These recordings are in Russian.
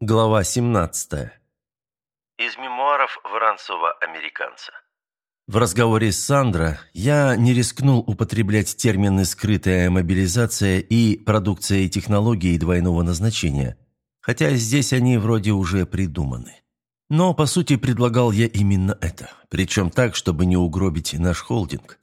Глава 17. Из мемуаров Воронцова-американца. В разговоре с Сандро я не рискнул употреблять термины «скрытая мобилизация» и «продукция технологий двойного назначения», хотя здесь они вроде уже придуманы. Но, по сути, предлагал я именно это, причем так, чтобы не угробить наш холдинг.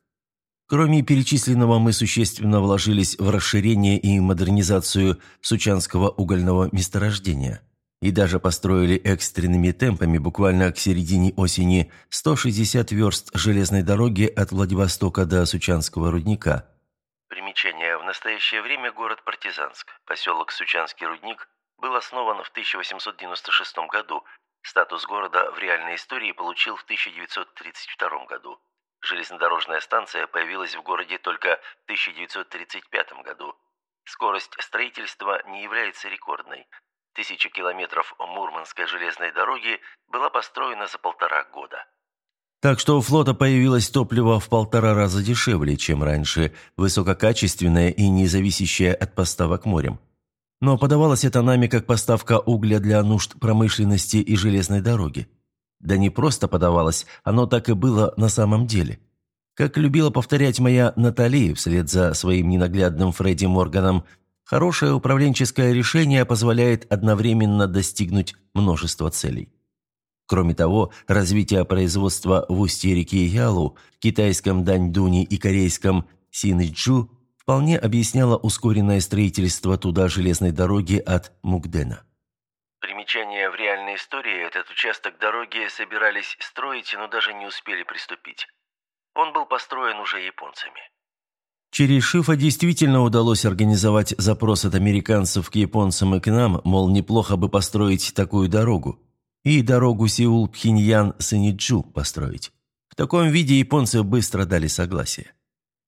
Кроме перечисленного, мы существенно вложились в расширение и модернизацию Сучанского угольного месторождения – и даже построили экстренными темпами буквально к середине осени 160 верст железной дороги от Владивостока до Сучанского рудника. Примечание. В настоящее время город Партизанск, поселок Сучанский рудник, был основан в 1896 году. Статус города в реальной истории получил в 1932 году. Железнодорожная станция появилась в городе только в 1935 году. Скорость строительства не является рекордной – Тысяча километров Мурманской железной дороги была построена за полтора года. Так что у флота появилось топливо в полтора раза дешевле, чем раньше, высококачественное и не зависящее от поставок морем. Но подавалось это нами как поставка угля для нужд промышленности и железной дороги. Да не просто подавалось, оно так и было на самом деле. Как любила повторять моя Натали вслед за своим ненаглядным Фредди Морганом, Хорошее управленческое решение позволяет одновременно достигнуть множества целей. Кроме того, развитие производства в устье реки Ялу, китайском Даньдуне и корейском Синьчжу вполне объясняло ускоренное строительство туда железной дороги от Мукдена. Примечание в реальной истории этот участок дороги собирались строить, но даже не успели приступить. Он был построен уже японцами. Через Шифа действительно удалось организовать запрос от американцев к японцам и к нам, мол, неплохо бы построить такую дорогу. И дорогу Сеул-Пхеньян-Саниджу построить. В таком виде японцы быстро дали согласие.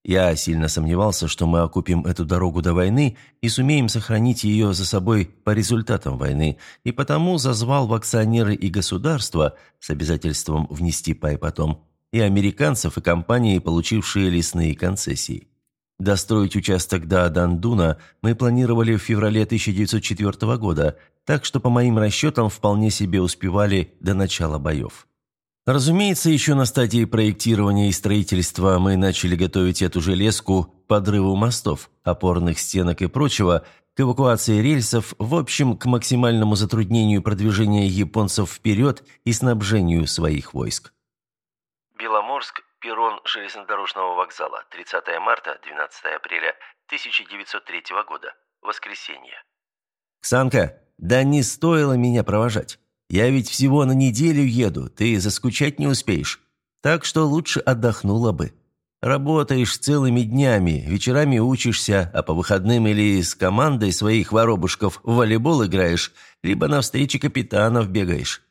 Я сильно сомневался, что мы окупим эту дорогу до войны и сумеем сохранить ее за собой по результатам войны, и потому зазвал в акционеры и государства с обязательством внести пай потом, и американцев, и компании, получившие лесные концессии. Достроить участок до Дандуна мы планировали в феврале 1904 года, так что, по моим расчетам, вполне себе успевали до начала боев. Разумеется, еще на стадии проектирования и строительства мы начали готовить эту железку к подрыву мостов, опорных стенок и прочего, к эвакуации рельсов, в общем, к максимальному затруднению продвижения японцев вперед и снабжению своих войск. Беломорск, Перрон железнодорожного вокзала. 30 марта, 12 апреля 1903 года. Воскресенье. «Ксанка, да не стоило меня провожать. Я ведь всего на неделю еду, ты заскучать не успеешь. Так что лучше отдохнула бы. Работаешь целыми днями, вечерами учишься, а по выходным или с командой своих воробушков в волейбол играешь, либо на встрече капитанов бегаешь.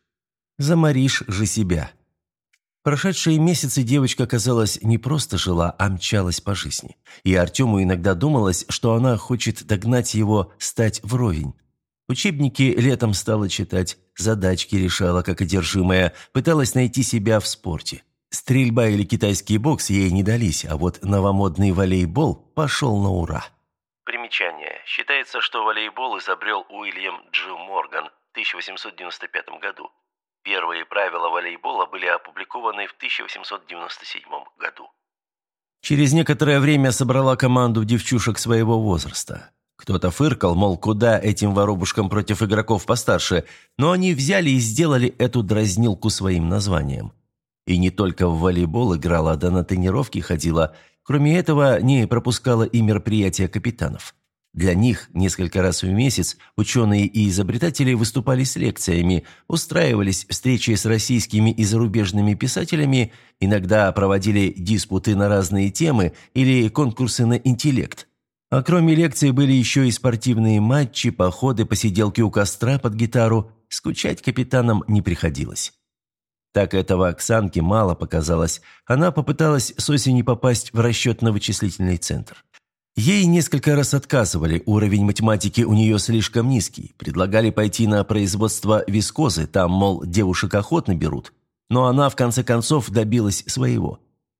Заморишь же себя». Прошедшие месяцы девочка, казалось, не просто жила, а мчалась по жизни. И Артему иногда думалось, что она хочет догнать его, стать вровень. Учебники летом стала читать, задачки решала как одержимая, пыталась найти себя в спорте. Стрельба или китайский бокс ей не дались, а вот новомодный волейбол пошел на ура. Примечание. Считается, что волейбол изобрел Уильям Дж. Морган в 1895 году. Первые правила волейбола были опубликованы в 1897 году. Через некоторое время собрала команду девчушек своего возраста. Кто-то фыркал, мол, куда этим воробушкам против игроков постарше, но они взяли и сделали эту дразнилку своим названием. И не только в волейбол играла, да на тренировки ходила. Кроме этого, не пропускала и мероприятия капитанов. Для них несколько раз в месяц ученые и изобретатели выступали с лекциями, устраивались встречи с российскими и зарубежными писателями, иногда проводили диспуты на разные темы или конкурсы на интеллект. А кроме лекций были еще и спортивные матчи, походы, посиделки у костра под гитару. Скучать капитанам не приходилось. Так этого Оксанке мало показалось. Она попыталась с осени попасть в расчетно-вычислительный центр. Ей несколько раз отказывали, уровень математики у нее слишком низкий. Предлагали пойти на производство вискозы, там, мол, девушек охотно берут. Но она, в конце концов, добилась своего.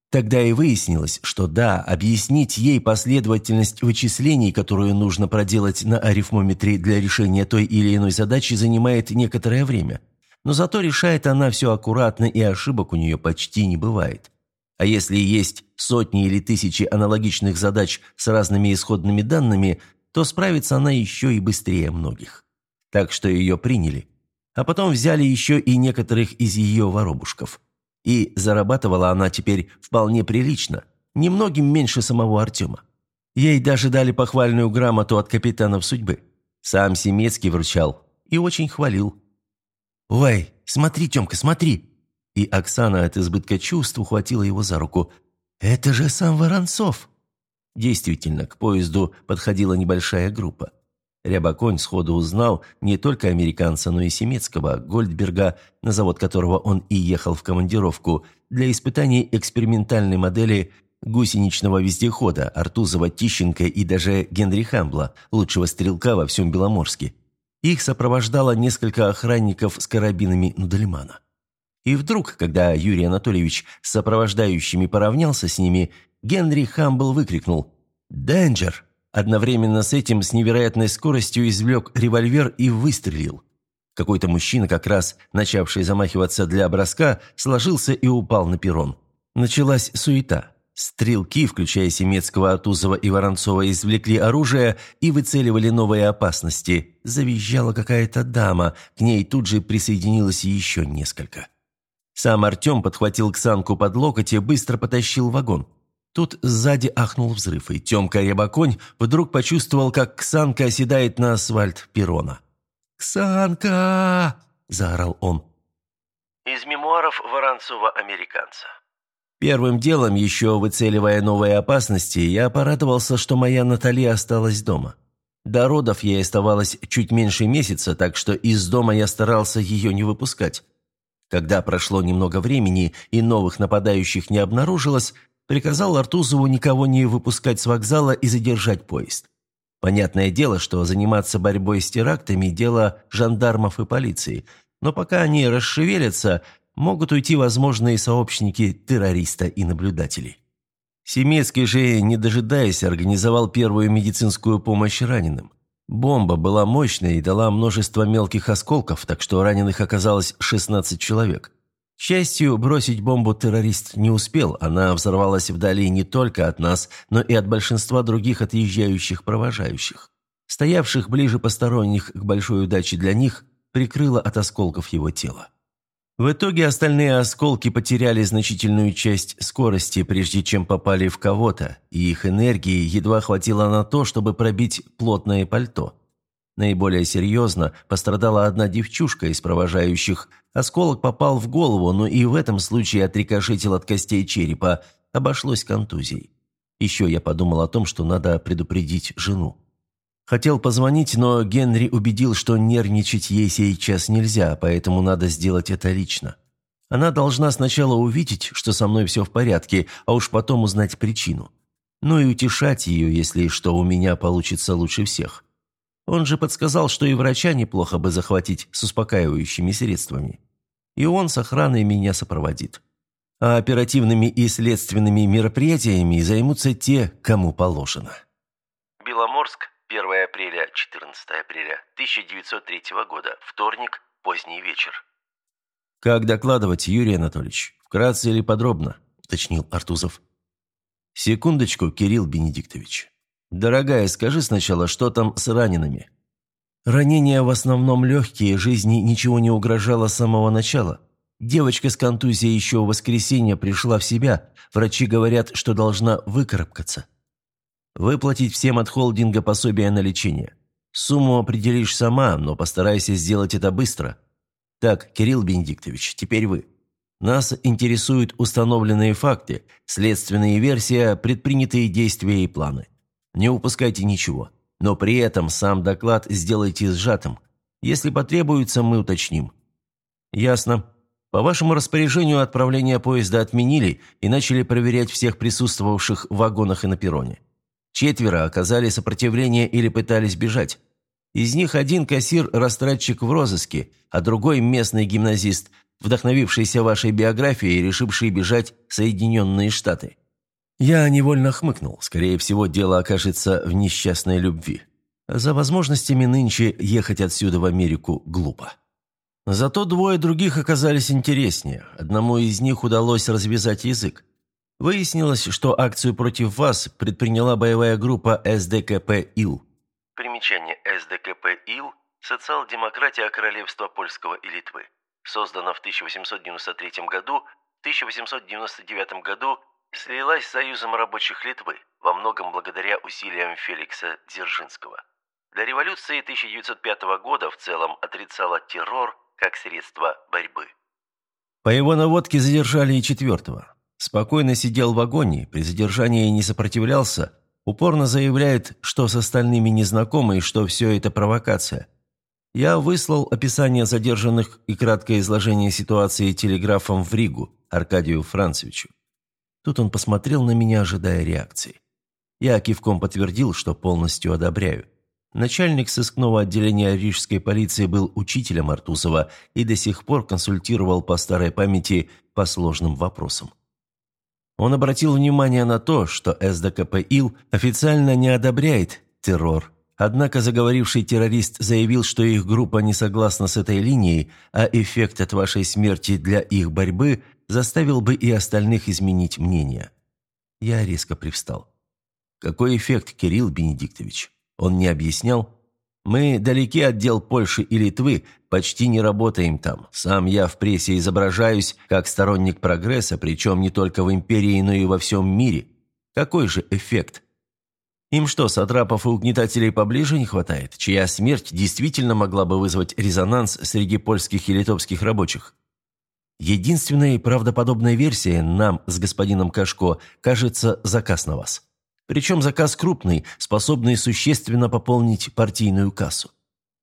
Тогда и выяснилось, что да, объяснить ей последовательность вычислений, которую нужно проделать на арифмометре для решения той или иной задачи, занимает некоторое время. Но зато решает она все аккуратно, и ошибок у нее почти не бывает. А если есть сотни или тысячи аналогичных задач с разными исходными данными, то справится она еще и быстрее многих. Так что ее приняли. А потом взяли еще и некоторых из ее воробушков – и зарабатывала она теперь вполне прилично, немногим меньше самого Артема. Ей даже дали похвальную грамоту от капитанов судьбы. Сам Семецкий вручал и очень хвалил. «Ой, смотри, Тёмка, смотри!» И Оксана от избытка чувств ухватила его за руку. «Это же сам Воронцов!» Действительно, к поезду подходила небольшая группа. Рябоконь сходу узнал не только американца, но и семецкого, Гольдберга, на завод которого он и ехал в командировку, для испытаний экспериментальной модели гусеничного вездехода Артузова, Тищенко и даже Генри Хамбла, лучшего стрелка во всем Беломорске. Их сопровождало несколько охранников с карабинами Нудельмана. И вдруг, когда Юрий Анатольевич с сопровождающими поравнялся с ними, Генри Хамбл выкрикнул «Денджер!» Одновременно с этим с невероятной скоростью извлек револьвер и выстрелил. Какой-то мужчина, как раз начавший замахиваться для броска, сложился и упал на перрон. Началась суета. Стрелки, включая Семецкого, Атузова и Воронцова, извлекли оружие и выцеливали новые опасности. Завизжала какая-то дама, к ней тут же присоединилось еще несколько. Сам Артем подхватил Ксанку под локоть и быстро потащил вагон. Тут сзади ахнул взрыв, и Темка Рябоконь вдруг почувствовал, как Ксанка оседает на асфальт перрона. «Ксанка!» – заорал он. Из мемуаров Воронцова-американца. Первым делом, еще выцеливая новые опасности, я порадовался, что моя Натали осталась дома. До родов ей оставалось чуть меньше месяца, так что из дома я старался ее не выпускать. Когда прошло немного времени и новых нападающих не обнаружилось, приказал Артузову никого не выпускать с вокзала и задержать поезд. Понятное дело, что заниматься борьбой с терактами – дело жандармов и полиции, но пока они расшевелятся, могут уйти возможные сообщники террориста и наблюдателей. Семецкий же, не дожидаясь, организовал первую медицинскую помощь раненым. Бомба была мощная и дала множество мелких осколков, так что раненых оказалось 16 человек. К счастью, бросить бомбу террорист не успел, она взорвалась вдали не только от нас, но и от большинства других отъезжающих провожающих. Стоявших ближе посторонних к большой удаче для них, прикрыло от осколков его тела. В итоге остальные осколки потеряли значительную часть скорости, прежде чем попали в кого-то, и их энергии едва хватило на то, чтобы пробить плотное пальто. Наиболее серьезно пострадала одна девчушка из провожающих. Осколок попал в голову, но и в этом случае отрикошетил от костей черепа. Обошлось контузией. Еще я подумал о том, что надо предупредить жену. Хотел позвонить, но Генри убедил, что нервничать ей сейчас нельзя, поэтому надо сделать это лично. Она должна сначала увидеть, что со мной все в порядке, а уж потом узнать причину. Ну и утешать ее, если что у меня получится лучше всех. Он же подсказал, что и врача неплохо бы захватить с успокаивающими средствами. И он с охраной меня сопроводит. А оперативными и следственными мероприятиями займутся те, кому положено. Беломорск, 1 апреля, 14 апреля 1903 года, вторник, поздний вечер. «Как докладывать, Юрий Анатольевич? Вкратце или подробно?» – уточнил Артузов. «Секундочку, Кирилл Бенедиктович. «Дорогая, скажи сначала, что там с ранеными?» «Ранения в основном легкие, жизни ничего не угрожало с самого начала. Девочка с контузией еще в воскресенье пришла в себя. Врачи говорят, что должна выкарабкаться. Выплатить всем от холдинга пособие на лечение. Сумму определишь сама, но постарайся сделать это быстро. Так, Кирилл Бенедиктович, теперь вы. Нас интересуют установленные факты, следственные версии, предпринятые действия и планы. Не упускайте ничего. Но при этом сам доклад сделайте сжатым. Если потребуется, мы уточним». «Ясно. По вашему распоряжению отправление поезда отменили и начали проверять всех присутствовавших в вагонах и на перроне. Четверо оказали сопротивление или пытались бежать. Из них один кассир-растратчик в розыске, а другой местный гимназист. вдохновившийся вашей биографией и решивший бежать в Соединенные Штаты. Я невольно хмыкнул. Скорее всего, дело окажется в несчастной любви. За возможностями нынче ехать отсюда в Америку глупо. Зато двое других оказались интереснее. Одному из них удалось развязать язык. Выяснилось, что акцию против вас предприняла боевая группа СДКП «Ил». Примечание СДКП «Ил» – социал-демократия Королевства Польского и Литвы. Создана в 1893 году, в 1899 году слилась с Союзом рабочих Литвы, во многом благодаря усилиям Феликса Дзержинского. До революции 1905 года в целом отрицала террор как средство борьбы. По его наводке задержали и четвертого. Спокойно сидел в вагоне, при задержании не сопротивлялся, упорно заявляет, что с остальными не знаком и что все это провокация. Я выслал описание задержанных и краткое изложение ситуации телеграфом в Ригу Аркадию Францевичу. Тут он посмотрел на меня, ожидая реакции. Я кивком подтвердил, что полностью одобряю. Начальник сыскного отделения рижской полиции был учителем Артузова и до сих пор консультировал по старой памяти по сложным вопросам. Он обратил внимание на то, что СДКП ИЛ официально не одобряет террор, однако заговоривший террорист заявил, что их группа не согласна с этой линией, а эффект от вашей смерти для их борьбы заставил бы и остальных изменить мнение. Я резко привстал. «Какой эффект, Кирилл Бенедиктович?» Он не объяснял. «Мы далеки от дел Польши и Литвы, почти не работаем там. Сам я в прессе изображаюсь как сторонник прогресса, причем не только в империи, но и во всем мире. Какой же эффект?» Им что, сатрапов и угнетателей поближе не хватает, чья смерть действительно могла бы вызвать резонанс среди польских и литовских рабочих? Единственной правдоподобной версией нам с господином Кашко кажется заказ на вас. Причем заказ крупный, способный существенно пополнить партийную кассу.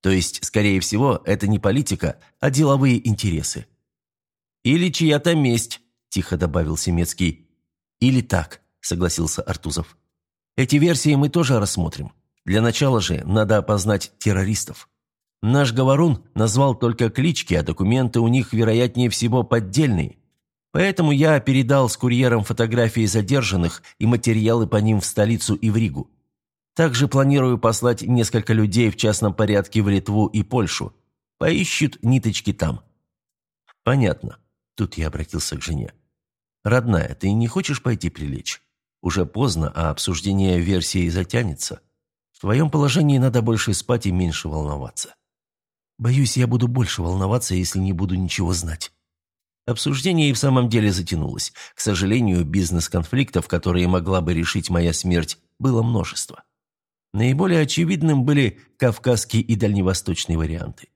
То есть, скорее всего, это не политика, а деловые интересы. «Или чья-то месть», – тихо добавил Семецкий. «Или так», – согласился Артузов. «Эти версии мы тоже рассмотрим. Для начала же надо опознать террористов». Наш говорун назвал только клички, а документы у них, вероятнее всего, поддельные. Поэтому я передал с курьером фотографии задержанных и материалы по ним в столицу и в Ригу. Также планирую послать несколько людей в частном порядке в Литву и Польшу. Поищут ниточки там. Понятно. Тут я обратился к жене. Родная, ты не хочешь пойти прилечь? Уже поздно, а обсуждение версии затянется. В твоем положении надо больше спать и меньше волноваться. Боюсь, я буду больше волноваться, если не буду ничего знать. Обсуждение и в самом деле затянулось. К сожалению, бизнес-конфликтов, которые могла бы решить моя смерть, было множество. Наиболее очевидным были кавказские и дальневосточные варианты.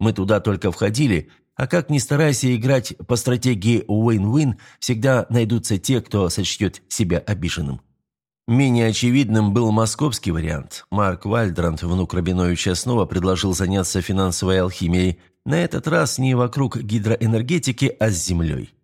Мы туда только входили, а как ни старайся играть по стратегии win-win, всегда найдутся те, кто сочтет себя обиженным. Менее очевидным был московский вариант. Марк Вальдранд, внук Рабиновича, снова предложил заняться финансовой алхимией, на этот раз не вокруг гидроэнергетики, а с землей.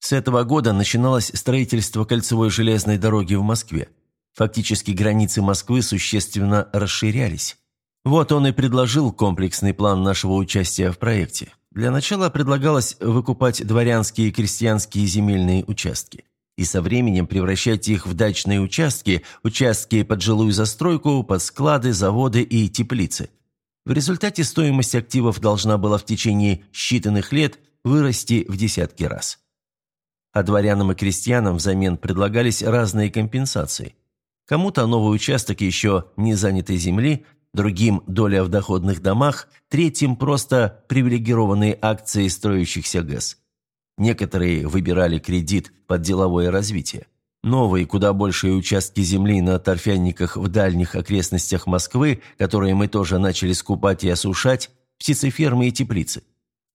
С этого года начиналось строительство кольцевой железной дороги в Москве. Фактически границы Москвы существенно расширялись. Вот он и предложил комплексный план нашего участия в проекте. Для начала предлагалось выкупать дворянские и крестьянские земельные участки и со временем превращать их в дачные участки, участки под жилую застройку, под склады, заводы и теплицы. В результате стоимость активов должна была в течение считанных лет вырасти в десятки раз. А дворянам и крестьянам взамен предлагались разные компенсации. Кому-то новый участок еще не занятой земли, другим – доля в доходных домах, третьим – просто привилегированные акции строящихся ГЭС. Некоторые выбирали кредит под деловое развитие. Новые, куда большие участки земли на торфянниках в дальних окрестностях Москвы, которые мы тоже начали скупать и осушать, птицефермы и теплицы.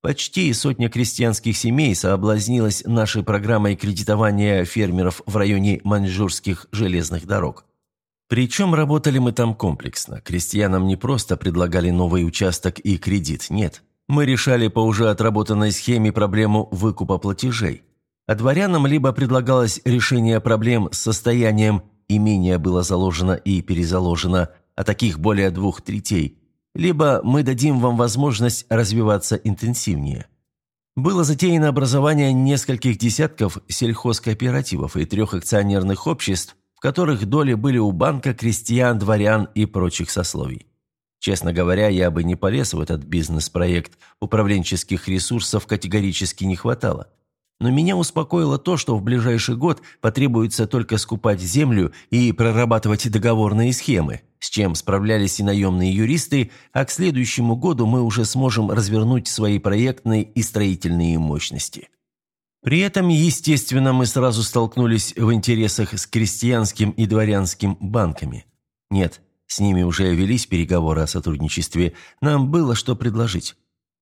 Почти сотня крестьянских семей соблазнилась нашей программой кредитования фермеров в районе маньчжурских железных дорог. Причем работали мы там комплексно. Крестьянам не просто предлагали новый участок и кредит, нет. Мы решали по уже отработанной схеме проблему выкупа платежей. А дворянам либо предлагалось решение проблем с состоянием имения было заложено и перезаложено, а таких более двух третей, либо мы дадим вам возможность развиваться интенсивнее. Было затеяно образование нескольких десятков сельхозкооперативов и трех акционерных обществ, в которых доли были у банка, крестьян, дворян и прочих сословий. Честно говоря, я бы не полез в этот бизнес-проект, управленческих ресурсов категорически не хватало. Но меня успокоило то, что в ближайший год потребуется только скупать землю и прорабатывать договорные схемы, с чем справлялись и наемные юристы, а к следующему году мы уже сможем развернуть свои проектные и строительные мощности. При этом, естественно, мы сразу столкнулись в интересах с крестьянским и дворянским банками. Нет, с ними уже велись переговоры о сотрудничестве, нам было что предложить.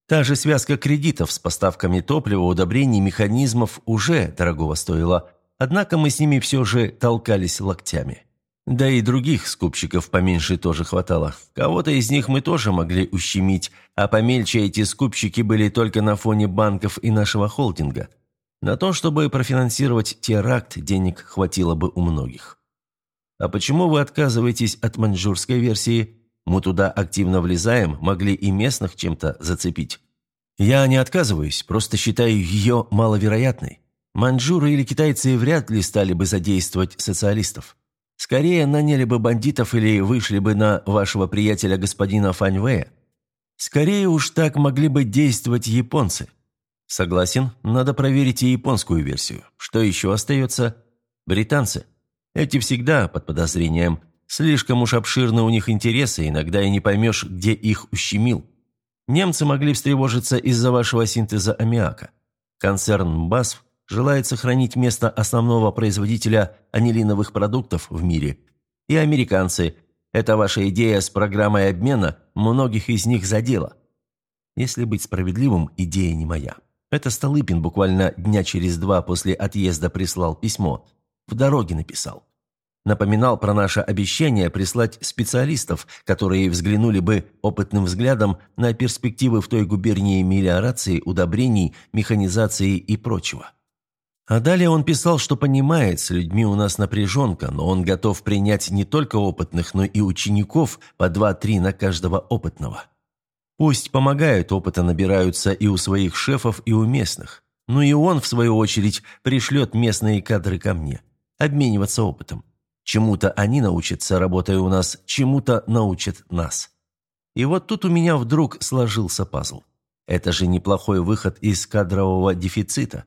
Та же связка кредитов с поставками топлива, удобрений, механизмов уже дорогого стоила, однако мы с ними все же толкались локтями. Да и других скупщиков поменьше тоже хватало. Кого-то из них мы тоже могли ущемить, а помельче эти скупщики были только на фоне банков и нашего холдинга. На то, чтобы профинансировать теракт, денег хватило бы у многих. «А почему вы отказываетесь от маньчжурской версии?» Мы туда активно влезаем, могли и местных чем-то зацепить. Я не отказываюсь, просто считаю ее маловероятной. Маньчжуры или китайцы вряд ли стали бы задействовать социалистов. Скорее наняли бы бандитов или вышли бы на вашего приятеля господина Фаньвэя. Скорее уж так могли бы действовать японцы. Согласен, надо проверить и японскую версию. Что еще остается? Британцы. Эти всегда под подозрением – Слишком уж обширны у них интересы, иногда и не поймешь, где их ущемил. Немцы могли встревожиться из-за вашего синтеза аммиака. Концерн BASF желает сохранить место основного производителя анилиновых продуктов в мире. И американцы. Это ваша идея с программой обмена многих из них задела. Если быть справедливым, идея не моя. Это Столыпин буквально дня через два после отъезда прислал письмо. В дороге написал. Напоминал про наше обещание прислать специалистов, которые взглянули бы опытным взглядом на перспективы в той губернии мелиорации, удобрений, механизации и прочего. А далее он писал, что понимает, с людьми у нас напряженка, но он готов принять не только опытных, но и учеников по два-три на каждого опытного. Пусть помогают, опыта набираются и у своих шефов, и у местных. Ну и он, в свою очередь, пришлет местные кадры ко мне. Обмениваться опытом. Чему-то они научатся, работая у нас, чему-то научат нас. И вот тут у меня вдруг сложился пазл. Это же неплохой выход из кадрового дефицита.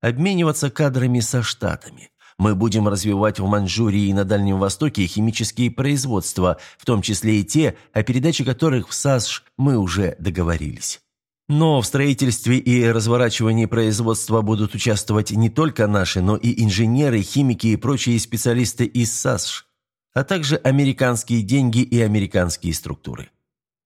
Обмениваться кадрами со Штатами. Мы будем развивать в Маньчжурии и на Дальнем Востоке химические производства, в том числе и те, о передаче которых в САСШ мы уже договорились. Но в строительстве и разворачивании производства будут участвовать не только наши, но и инженеры, химики и прочие специалисты из САСШ, а также американские деньги и американские структуры.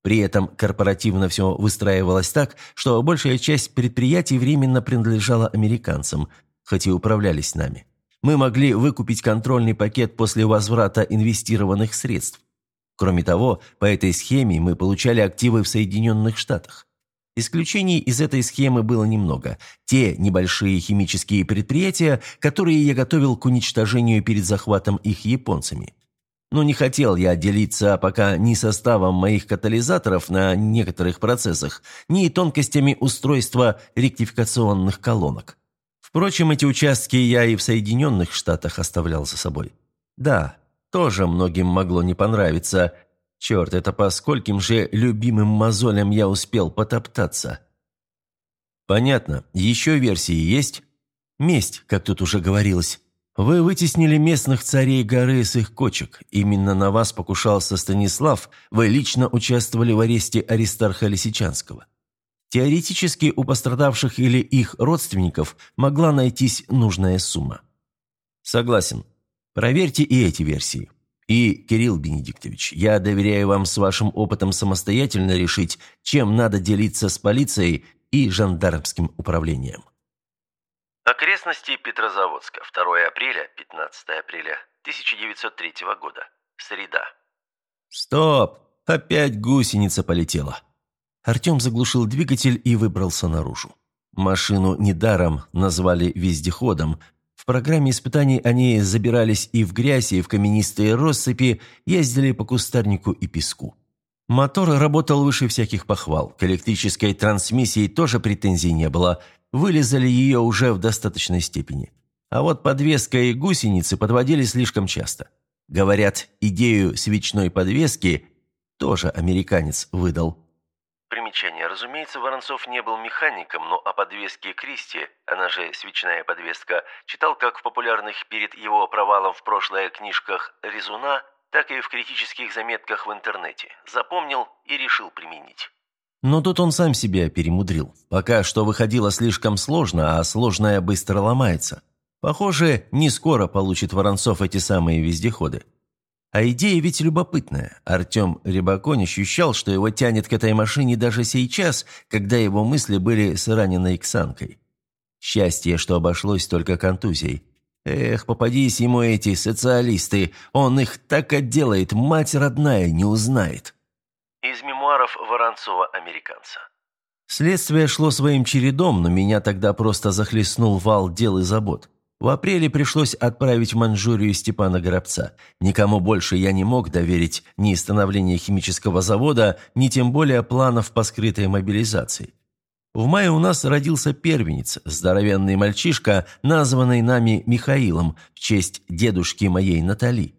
При этом корпоративно все выстраивалось так, что большая часть предприятий временно принадлежала американцам, хоть и управлялись нами. Мы могли выкупить контрольный пакет после возврата инвестированных средств. Кроме того, по этой схеме мы получали активы в Соединенных Штатах. Исключений из этой схемы было немного. Те небольшие химические предприятия, которые я готовил к уничтожению перед захватом их японцами. Но не хотел я делиться пока ни составом моих катализаторов на некоторых процессах, ни тонкостями устройства ректификационных колонок. Впрочем, эти участки я и в Соединенных Штатах оставлял за собой. Да, тоже многим могло не понравиться, Черт, это по скольким же любимым мозолям я успел потоптаться. Понятно. Еще версии есть? Месть, как тут уже говорилось. Вы вытеснили местных царей горы с их кочек. Именно на вас покушался Станислав. Вы лично участвовали в аресте Аристарха Лисичанского. Теоретически у пострадавших или их родственников могла найтись нужная сумма. Согласен. Проверьте и эти версии. И, Кирилл Бенедиктович, я доверяю вам с вашим опытом самостоятельно решить, чем надо делиться с полицией и жандармским управлением. Окрестности Петрозаводска. 2 апреля, 15 апреля 1903 года. Среда. Стоп! Опять гусеница полетела. Артем заглушил двигатель и выбрался наружу. Машину недаром назвали вездеходом, в программе испытаний они забирались и в грязь, и в каменистые россыпи, ездили по кустарнику и песку. Мотор работал выше всяких похвал. К электрической трансмиссии тоже претензий не было. вылезали ее уже в достаточной степени. А вот подвеска и гусеницы подводили слишком часто. Говорят, идею свечной подвески тоже американец выдал. Примечание. Разумеется, Воронцов не был механиком, но о подвеске Кристи, она же свечная подвеска, читал как в популярных перед его провалом в прошлое книжках Резуна, так и в критических заметках в интернете. Запомнил и решил применить. Но тут он сам себя перемудрил. Пока что выходило слишком сложно, а сложное быстро ломается. Похоже, не скоро получит Воронцов эти самые вездеходы. А идея ведь любопытная. Артем Рябаконь ощущал, что его тянет к этой машине даже сейчас, когда его мысли были с раненой Ксанкой. Счастье, что обошлось только контузией. Эх, попадись ему эти социалисты, он их так отделает, мать родная не узнает. Из мемуаров Воронцова-американца. Следствие шло своим чередом, но меня тогда просто захлестнул вал дел и забот. В апреле пришлось отправить в Манчжурию Степана Горобца. Никому больше я не мог доверить ни становление химического завода, ни тем более планов по скрытой мобилизации. В мае у нас родился первенец, здоровенный мальчишка, названный нами Михаилом в честь дедушки моей Натали.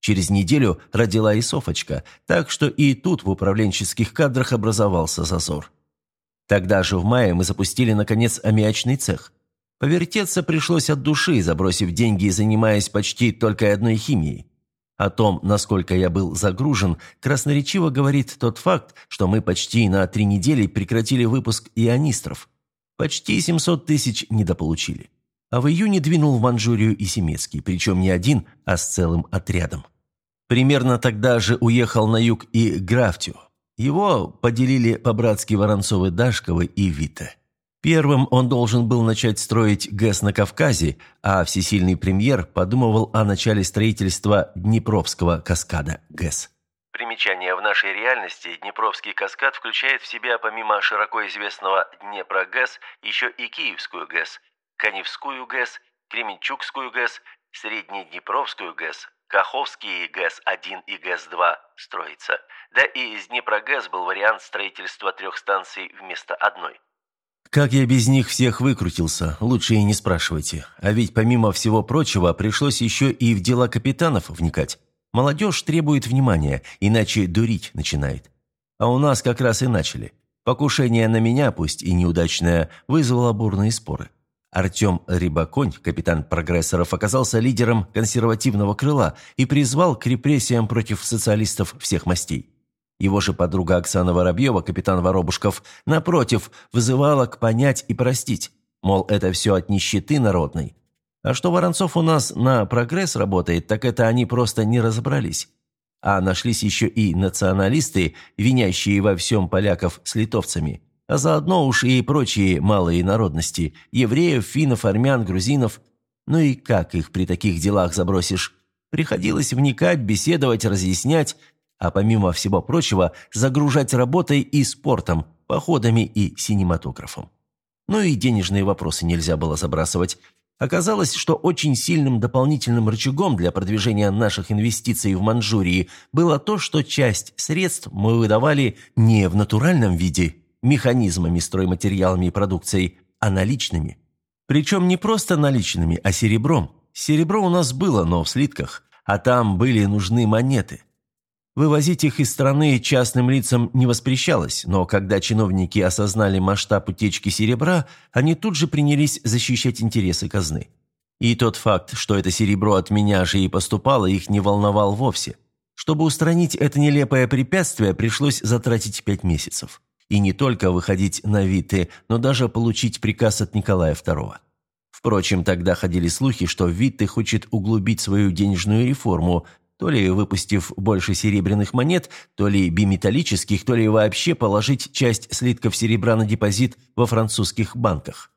Через неделю родила и Софочка, так что и тут в управленческих кадрах образовался зазор. Тогда же в мае мы запустили, наконец, аммиачный цех. Повертеться пришлось от души, забросив деньги и занимаясь почти только одной химией. О том, насколько я был загружен, красноречиво говорит тот факт, что мы почти на три недели прекратили выпуск ионистров. Почти 700 тысяч недополучили. А в июне двинул в Манчжурию и Семецкий, причем не один, а с целым отрядом. Примерно тогда же уехал на юг и Графтио. Его поделили по-братски Воронцовы-Дашковы и Вита. Первым он должен был начать строить ГЭС на Кавказе, а всесильный премьер подумывал о начале строительства Днепровского каскада ГЭС. Примечание. В нашей реальности Днепровский каскад включает в себя помимо широко известного Днепрогэс еще и Киевскую ГЭС, Каневскую ГЭС, Кременчугскую ГЭС, Среднеднепровскую ГЭС, Каховский ГЭС-1 и ГЭС-2 строится. Да и из Днепрогэс был вариант строительства трех станций вместо одной. Как я без них всех выкрутился, лучше и не спрашивайте. А ведь помимо всего прочего, пришлось еще и в дела капитанов вникать. Молодежь требует внимания, иначе дурить начинает. А у нас как раз и начали. Покушение на меня, пусть и неудачное, вызвало бурные споры. Артем Рибаконь, капитан прогрессоров, оказался лидером консервативного крыла и призвал к репрессиям против социалистов всех мастей. Его же подруга Оксана Воробьева, капитан Воробушков, напротив, вызывала к понять и простить. Мол, это все от нищеты народной. А что Воронцов у нас на прогресс работает, так это они просто не разобрались. А нашлись еще и националисты, винящие во всем поляков с литовцами. А заодно уж и прочие малые народности – евреев, финнов, армян, грузинов. Ну и как их при таких делах забросишь? Приходилось вникать, беседовать, разъяснять, а помимо всего прочего загружать работой и спортом, походами и синематографом. Ну и денежные вопросы нельзя было забрасывать. Оказалось, что очень сильным дополнительным рычагом для продвижения наших инвестиций в Манчжурии было то, что часть средств мы выдавали не в натуральном виде, механизмами, стройматериалами и продукцией, а наличными. Причем не просто наличными, а серебром. Серебро у нас было, но в слитках, а там были нужны монеты. Вывозить их из страны частным лицам не воспрещалось, но когда чиновники осознали масштаб утечки серебра, они тут же принялись защищать интересы казны. И тот факт, что это серебро от меня же и поступало, их не волновал вовсе. Чтобы устранить это нелепое препятствие, пришлось затратить пять месяцев. И не только выходить на Витте, но даже получить приказ от Николая II. Впрочем, тогда ходили слухи, что Витте хочет углубить свою денежную реформу, то ли выпустив больше серебряных монет, то ли биметаллических, то ли вообще положить часть слитков серебра на депозит во французских банках.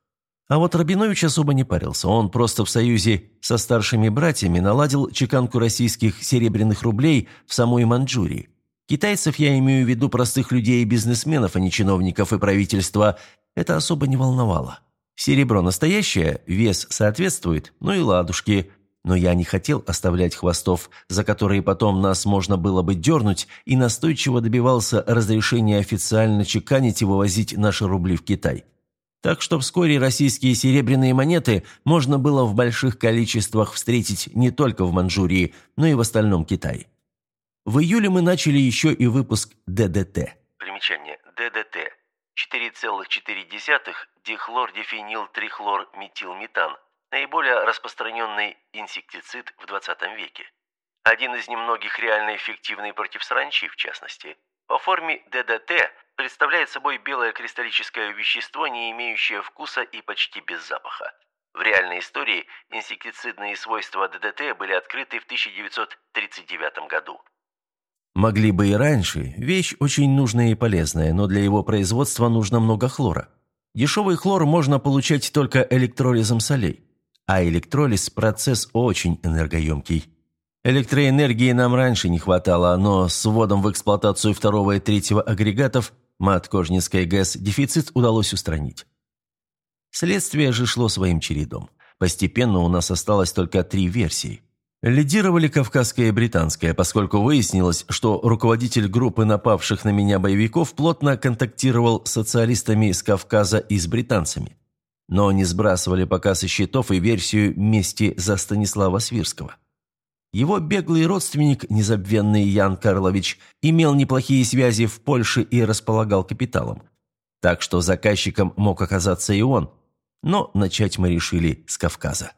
А вот Рабинович особо не парился, он просто в союзе со старшими братьями наладил чеканку российских серебряных рублей в самой Манчжурии. Китайцев я имею в виду простых людей и бизнесменов, а не чиновников и правительства. Это особо не волновало. Серебро настоящее, вес соответствует, ну и ладушки – но я не хотел оставлять хвостов, за которые потом нас можно было бы дернуть, и настойчиво добивался разрешения официально чеканить и вывозить наши рубли в Китай. Так что вскоре российские серебряные монеты можно было в больших количествах встретить не только в Манчжурии, но и в остальном Китае. В июле мы начали еще и выпуск ДДТ. Примечание. ДДТ. 4,4 дихлордифенилтрихлорметилметан. Наиболее распространенный инсектицид в 20 веке. Один из немногих реально эффективный против саранчи, в частности. По форме ДДТ представляет собой белое кристаллическое вещество, не имеющее вкуса и почти без запаха. В реальной истории инсектицидные свойства ДДТ были открыты в 1939 году. Могли бы и раньше. Вещь очень нужная и полезная, но для его производства нужно много хлора. Дешевый хлор можно получать только электролизом солей. А электролиз – процесс очень энергоемкий. Электроэнергии нам раньше не хватало, но с вводом в эксплуатацию второго и третьего агрегатов Мат-Кожницкая ГЭС дефицит удалось устранить. Следствие же шло своим чередом. Постепенно у нас осталось только три версии. Лидировали кавказская и британская, поскольку выяснилось, что руководитель группы напавших на меня боевиков плотно контактировал с социалистами из Кавказа и с британцами. Но не сбрасывали пока со счетов и версию мести за Станислава Свирского. Его беглый родственник, незабвенный Ян Карлович, имел неплохие связи в Польше и располагал капиталом. Так что заказчиком мог оказаться и он. Но начать мы решили с Кавказа.